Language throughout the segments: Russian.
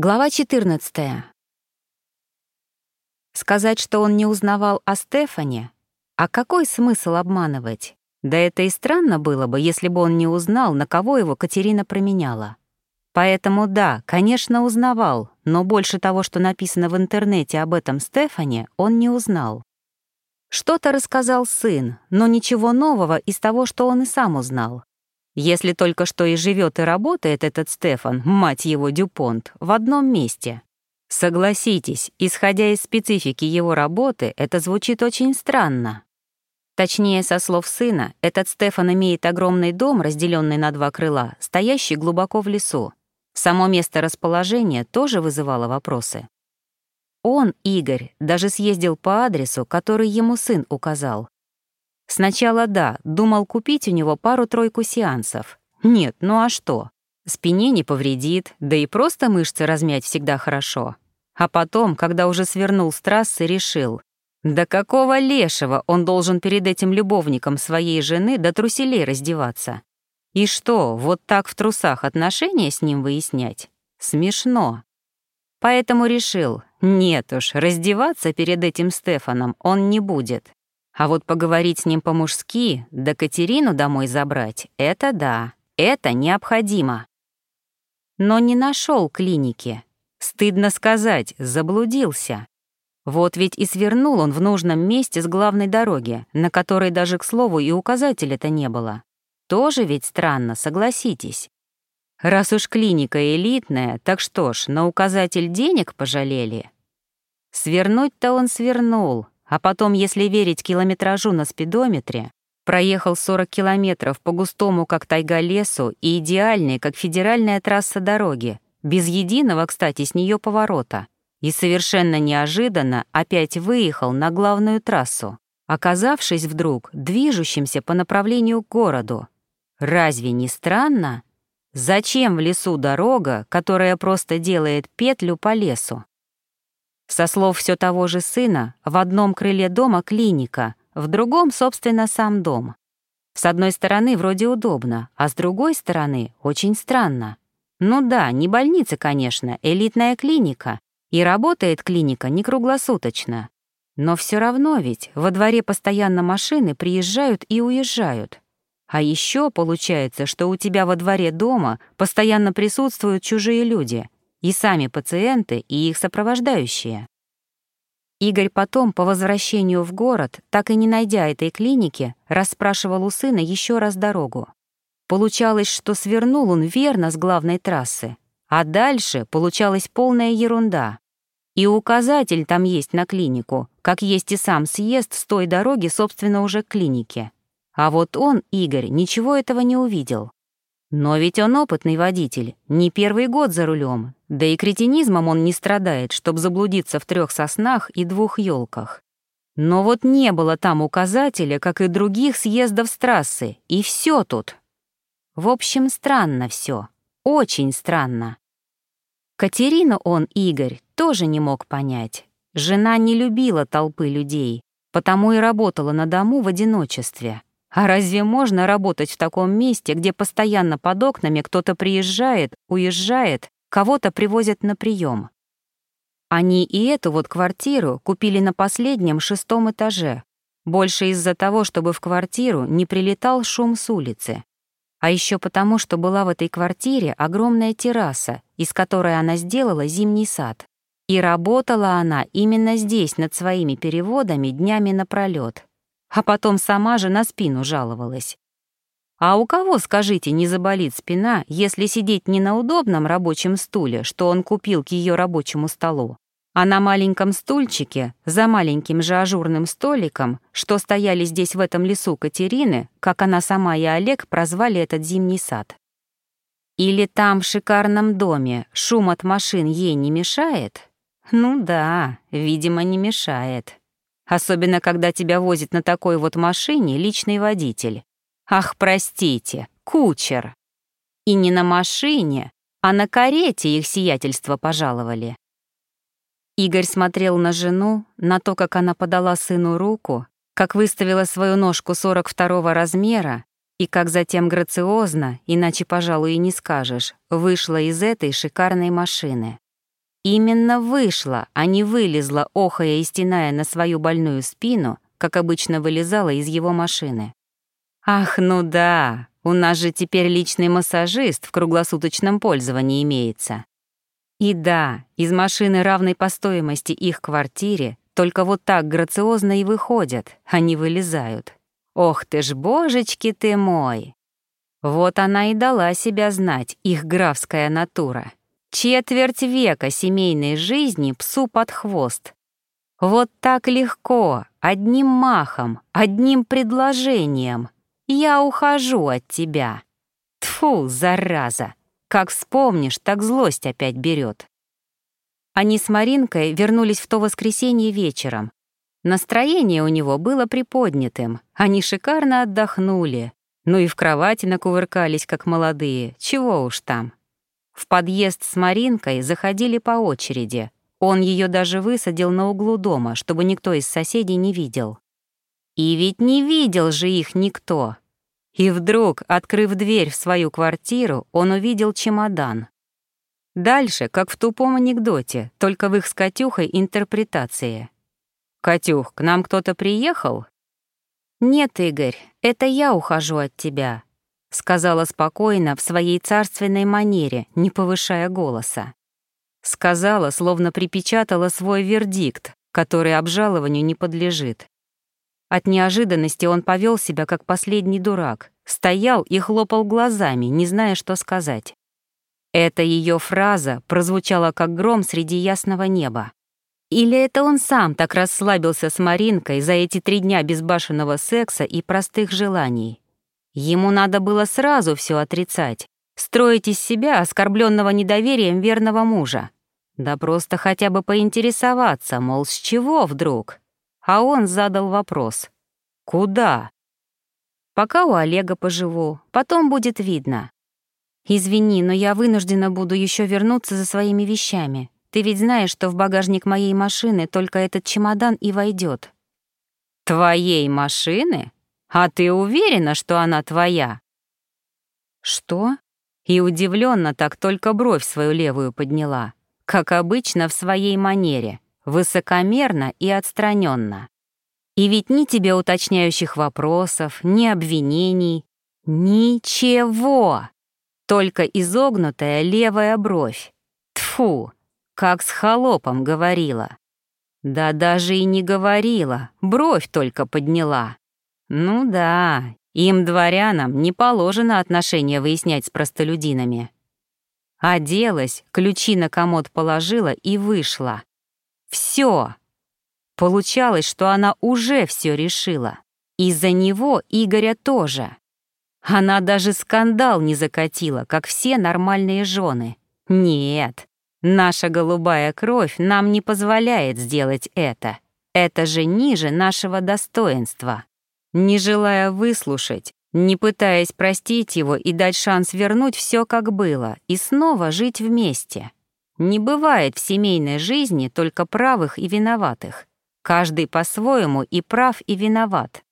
Глава 14. Сказать, что он не узнавал о Стефане? А какой смысл обманывать? Да это и странно было бы, если бы он не узнал, на кого его Катерина променяла. Поэтому да, конечно, узнавал, но больше того, что написано в интернете об этом Стефане, он не узнал. Что-то рассказал сын, но ничего нового из того, что он и сам узнал. Если только что и живет и работает этот Стефан, мать его Дюпонт, в одном месте. Согласитесь, исходя из специфики его работы, это звучит очень странно. Точнее, со слов сына, этот Стефан имеет огромный дом, разделенный на два крыла, стоящий глубоко в лесу. Само место расположения тоже вызывало вопросы. Он, Игорь, даже съездил по адресу, который ему сын указал, Сначала да, думал купить у него пару-тройку сеансов. Нет, ну а что? Спине не повредит, да и просто мышцы размять всегда хорошо. А потом, когда уже свернул с трассы, решил, да какого лешего он должен перед этим любовником своей жены до труселей раздеваться? И что, вот так в трусах отношения с ним выяснять? Смешно. Поэтому решил, нет уж, раздеваться перед этим Стефаном он не будет. А вот поговорить с ним по-мужски, да Катерину домой забрать — это да, это необходимо. Но не нашел клиники. Стыдно сказать, заблудился. Вот ведь и свернул он в нужном месте с главной дороги, на которой даже, к слову, и указателя-то не было. Тоже ведь странно, согласитесь. Раз уж клиника элитная, так что ж, на указатель денег пожалели? Свернуть-то он свернул, а потом, если верить километражу на спидометре, проехал 40 километров по густому, как тайга, лесу и идеальной, как федеральная трасса дороги, без единого, кстати, с нее поворота. И совершенно неожиданно опять выехал на главную трассу, оказавшись вдруг движущимся по направлению к городу. Разве не странно? Зачем в лесу дорога, которая просто делает петлю по лесу? Со слов все того же сына, в одном крыле дома клиника, в другом, собственно, сам дом. С одной стороны, вроде удобно, а с другой стороны, очень странно. Ну да, не больница, конечно, элитная клиника, и работает клиника не круглосуточно. Но все равно ведь во дворе постоянно машины приезжают и уезжают. А еще получается, что у тебя во дворе дома постоянно присутствуют чужие люди — и сами пациенты, и их сопровождающие. Игорь потом, по возвращению в город, так и не найдя этой клиники, расспрашивал у сына еще раз дорогу. Получалось, что свернул он верно с главной трассы, а дальше получалась полная ерунда. И указатель там есть на клинику, как есть и сам съезд с той дороги, собственно, уже к клинике. А вот он, Игорь, ничего этого не увидел. Но ведь он опытный водитель, не первый год за рулем, да и кретинизмом он не страдает, чтобы заблудиться в трех соснах и двух елках. Но вот не было там указателя, как и других съездов с трассы, и все тут. В общем, странно все, очень странно. Катерину он, Игорь, тоже не мог понять. Жена не любила толпы людей, потому и работала на дому в одиночестве. А разве можно работать в таком месте, где постоянно под окнами кто-то приезжает, уезжает, кого-то привозят на прием? Они и эту вот квартиру купили на последнем шестом этаже, больше из-за того, чтобы в квартиру не прилетал шум с улицы. А еще потому, что была в этой квартире огромная терраса, из которой она сделала зимний сад. И работала она именно здесь над своими переводами днями напролёт а потом сама же на спину жаловалась. А у кого, скажите, не заболит спина, если сидеть не на удобном рабочем стуле, что он купил к ее рабочему столу, а на маленьком стульчике, за маленьким же ажурным столиком, что стояли здесь в этом лесу Катерины, как она сама и Олег прозвали этот зимний сад? Или там, в шикарном доме, шум от машин ей не мешает? Ну да, видимо, не мешает. Особенно, когда тебя возит на такой вот машине личный водитель. Ах, простите, кучер. И не на машине, а на карете их сиятельство пожаловали. Игорь смотрел на жену, на то, как она подала сыну руку, как выставила свою ножку 42 размера и как затем грациозно, иначе, пожалуй, и не скажешь, вышла из этой шикарной машины. Именно вышла, а не вылезла, охая и стеная на свою больную спину, как обычно вылезала из его машины. Ах, ну да, у нас же теперь личный массажист в круглосуточном пользовании имеется. И да, из машины равной по стоимости их квартире только вот так грациозно и выходят, а не вылезают. Ох ты ж, божечки ты мой! Вот она и дала себя знать, их графская натура. Четверть века семейной жизни псу под хвост. Вот так легко, одним махом, одним предложением. Я ухожу от тебя. Тфу, зараза! Как вспомнишь, так злость опять берет. Они с Маринкой вернулись в то воскресенье вечером. Настроение у него было приподнятым, они шикарно отдохнули, ну и в кровати накувыркались, как молодые, чего уж там. В подъезд с Маринкой заходили по очереди. Он ее даже высадил на углу дома, чтобы никто из соседей не видел. И ведь не видел же их никто. И вдруг, открыв дверь в свою квартиру, он увидел чемодан. Дальше, как в тупом анекдоте, только в их с Катюхой интерпретации. «Катюх, к нам кто-то приехал?» «Нет, Игорь, это я ухожу от тебя», — сказала спокойно в своей царственной манере, не повышая голоса. Сказала, словно припечатала свой вердикт, который обжалованию не подлежит. От неожиданности он повел себя как последний дурак, стоял и хлопал глазами, не зная, что сказать. Эта ее фраза прозвучала как гром среди ясного неба. Или это он сам так расслабился с Маринкой за эти три дня безбашенного секса и простых желаний? Ему надо было сразу все отрицать, строить из себя оскорбленного недоверием верного мужа. Да просто хотя бы поинтересоваться, мол, с чего вдруг? А он задал вопрос. «Куда?» «Пока у Олега поживу, потом будет видно». «Извини, но я вынуждена буду еще вернуться за своими вещами. Ты ведь знаешь, что в багажник моей машины только этот чемодан и войдет. Твоей машины? А ты уверена, что она твоя? Что? И удивленно так только бровь свою левую подняла, как обычно в своей манере, высокомерно и отстраненно. И ведь ни тебе уточняющих вопросов, ни обвинений, ничего. Только изогнутая левая бровь. Тфу, как с холопом говорила. Да даже и не говорила, бровь только подняла. Ну да, им, дворянам, не положено отношения выяснять с простолюдинами. Оделась, ключи на комод положила и вышла. Все. Получалось, что она уже все решила. Из-за него Игоря тоже. Она даже скандал не закатила, как все нормальные жены. Нет, Наша голубая кровь нам не позволяет сделать это. Это же ниже нашего достоинства. Не желая выслушать, не пытаясь простить его и дать шанс вернуть все как было и снова жить вместе. Не бывает в семейной жизни только правых и виноватых. Каждый по-своему и прав, и виноват.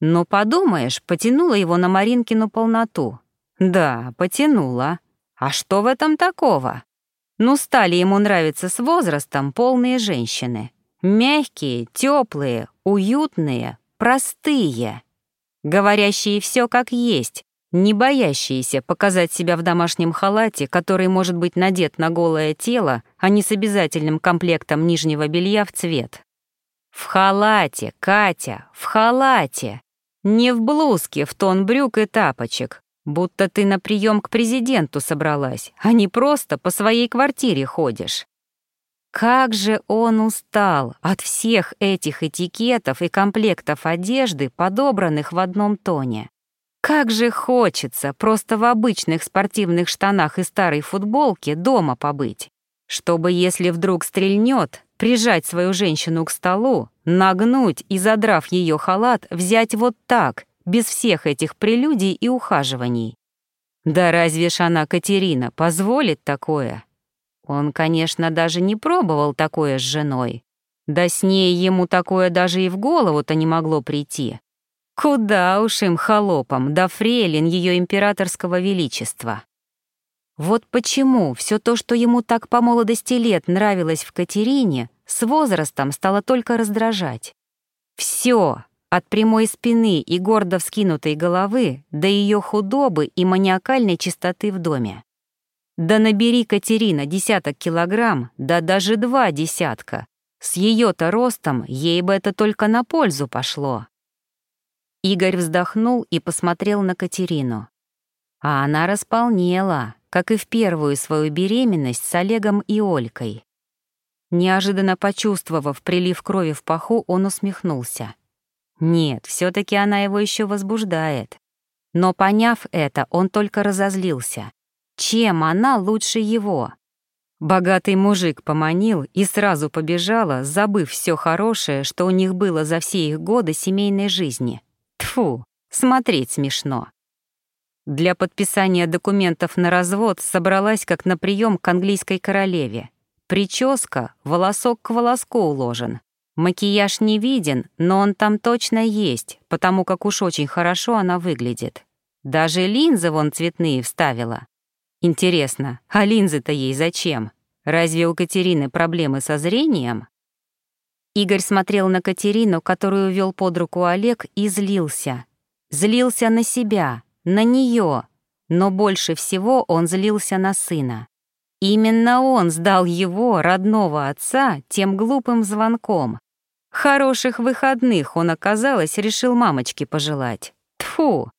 Но подумаешь, потянула его на Маринкину полноту. Да, потянула. А что в этом такого? Ну, стали ему нравиться с возрастом полные женщины. Мягкие, теплые, уютные, простые. Говорящие все как есть, не боящиеся показать себя в домашнем халате, который может быть надет на голое тело, а не с обязательным комплектом нижнего белья в цвет. В халате, Катя, в халате. Не в блузке, в тон брюк и тапочек, Будто ты на прием к президенту собралась, а не просто по своей квартире ходишь. Как же он устал от всех этих этикетов и комплектов одежды, подобранных в одном тоне. Как же хочется просто в обычных спортивных штанах и старой футболке дома побыть, чтобы, если вдруг стрельнет, прижать свою женщину к столу, нагнуть и, задрав ее халат, взять вот так — без всех этих прелюдий и ухаживаний. Да разве ж она, Катерина, позволит такое? Он, конечно, даже не пробовал такое с женой. Да с ней ему такое даже и в голову-то не могло прийти. Куда уж им холопам, да фрейлин ее императорского величества. Вот почему все то, что ему так по молодости лет нравилось в Катерине, с возрастом стало только раздражать. Все, от прямой спины и гордо вскинутой головы до ее худобы и маниакальной чистоты в доме. Да набери Катерина десяток килограмм, да даже два десятка. С ее-то ростом ей бы это только на пользу пошло. Игорь вздохнул и посмотрел на Катерину. А она располнела, как и в первую свою беременность с Олегом и Олькой. Неожиданно почувствовав прилив крови в паху, он усмехнулся. Нет, все таки она его еще возбуждает. Но поняв это, он только разозлился. Чем она лучше его? Богатый мужик поманил и сразу побежала, забыв все хорошее, что у них было за все их годы семейной жизни. Тфу, смотреть смешно. Для подписания документов на развод собралась как на прием к английской королеве. Прическа, волосок к волоску уложен. Макияж не виден, но он там точно есть, потому как уж очень хорошо она выглядит. Даже линзы вон цветные вставила. Интересно, а линзы-то ей зачем? Разве у Катерины проблемы со зрением? Игорь смотрел на Катерину, которую вел под руку Олег, и злился. Злился на себя, на нее, но больше всего он злился на сына. Именно он сдал его, родного отца, тем глупым звонком. Хороших выходных он, оказалось, решил мамочке пожелать. Тфу,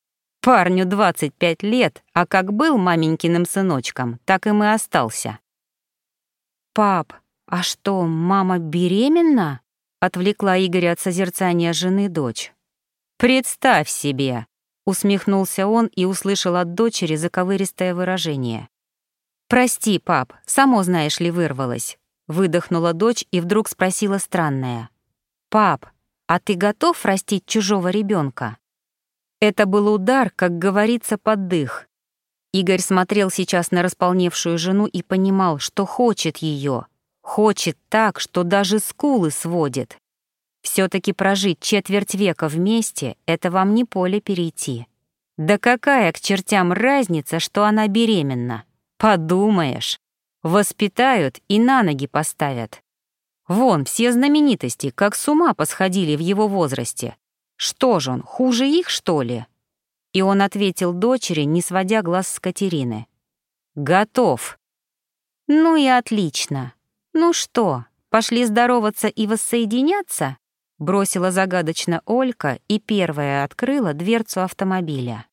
Парню 25 лет, а как был маменькиным сыночком, так им и остался. «Пап, а что, мама беременна?» — отвлекла Игоря от созерцания жены дочь. «Представь себе!» — усмехнулся он и услышал от дочери заковыристое выражение. «Прости, пап, само знаешь ли вырвалась», — выдохнула дочь и вдруг спросила странное. «Пап, а ты готов растить чужого ребенка? Это был удар, как говорится, под дых. Игорь смотрел сейчас на располневшую жену и понимал, что хочет ее, хочет так, что даже скулы сводит. все таки прожить четверть века вместе — это вам не поле перейти. Да какая к чертям разница, что она беременна? Подумаешь. Воспитают и на ноги поставят. Вон, все знаменитости как с ума посходили в его возрасте. Что же он, хуже их, что ли? И он ответил дочери, не сводя глаз с Катерины. Готов. Ну и отлично. Ну что, пошли здороваться и воссоединяться? Бросила загадочно Олька и первая открыла дверцу автомобиля.